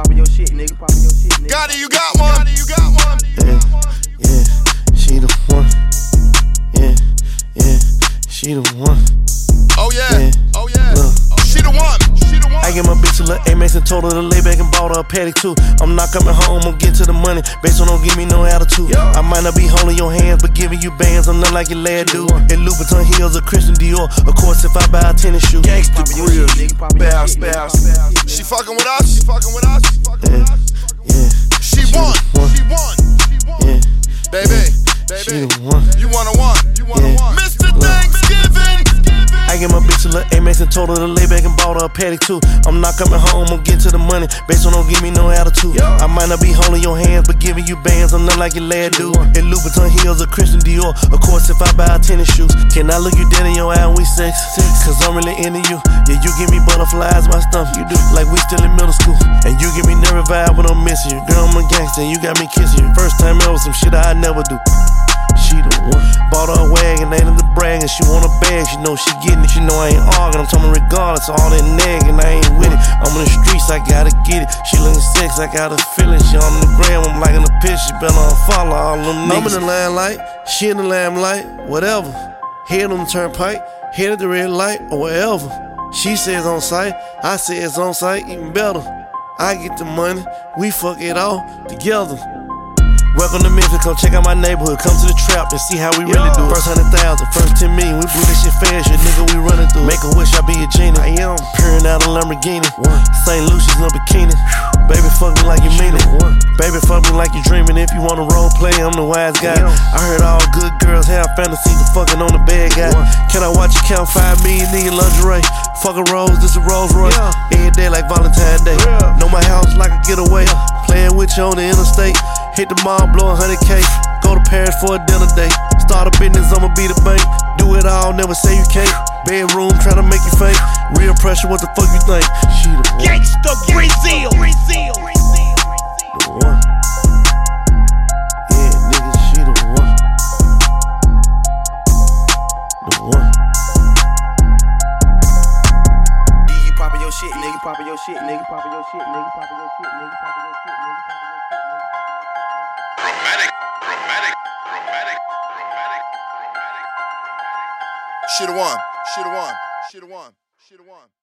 poppin' your shit, nigga. Poppin' your shit, nigga. Got it, you got one. You got one. Yeah, yeah, she the one. Yeah, yeah, she the one. Oh yeah. Yeah. Oh yeah. Look. She the one. She the one. I get my bitch a little Amex and told her to lay back and bought her a Patek too. I'm not coming home, I'm getting to the money. Based on don't give me no attitude. I might not be holding your hands, but giving you bands, I'm not like your lad dude. And Louboutin heels or Christian Dior. Of course, if I buy a tennis shoe. Gangsta Grillz, nigga. Poppin' your Bounce, bounce. Poppin' your shit, She fucking with us. She fucking with Baby. the one. You wanna one. You wanna Yeah. one. Mr. Thanksgiving. I get my bitch a little Amex and told her to lay back and bought her a Patek too. I'm not coming home, I'm getting to the money. Based on don't give me no attitude. I might not be holding your hands, but giving you bands, I'm not like your lad dude. And Louboutin heels or Christian Dior. Of course, if I buy tennis shoes, can I look you dead in your eye when we sex? Cause I'm really into you. Yeah, you give me butterflies, my stomach. You do. Like we still in middle school. And you give me nervous vibe when I'm missing you. Girl, I'm a gangster, and you got me kissing you. First time ever, some shit I never do. She want a bag. She know she getting it. She know I ain't arguing. I'm talking regardless. All that nagging, I ain't with it. I'm in the streets, I gotta get it. She looking sex, I got a feeling. She on the gram, I'm liking the pitch. She better unfollow all them niggas. I'm in the limelight, she in the limelight, whatever. Head on the turnpike, head at the red light, or wherever. She says on site, I say it's on site, even better. I get the money, we fuck it all together. Welcome to Memphis, come check out my neighborhood. Come to the trap and see how we really do it. First hundred thousand, first ten million, we blew this shit fast, shit, nigga, we running through. Make a wish, I be a genie. I am peering out a Lamborghini. St. Lucia's in a bikini. Baby, fuck me like you mean it. Baby, fuck me like you dreaming. If you wanna role play, I'm the wise guy. I heard all good girls have fantasies of fucking on the bad guy. Can I watch you count five million in your lingerie? Fuck a rose, this a Rolls Royce. Every day like Valentine's Day. Know my house like a getaway. Playing with you on the interstate. Hit the mall, blow a hundred K. Go to Paris for a dinner date. Start a business, I'ma be the bank. Do it all, never say you can't. Bedroom trying to make you faint. Real pressure, what the fuck you think? She the one. Gangsta Brazil. Brazil. The one. Yeah, nigga, she the one. The one. You poppin' your shit, nigga. Poppin' your shit, nigga. Poppin' your shit, nigga. Poppin' your shit, nigga. Poppin' your shit, nigga. Chromatic. Chromatic. Chromatic. Chromatic. Chromatic. She the one. She the one. She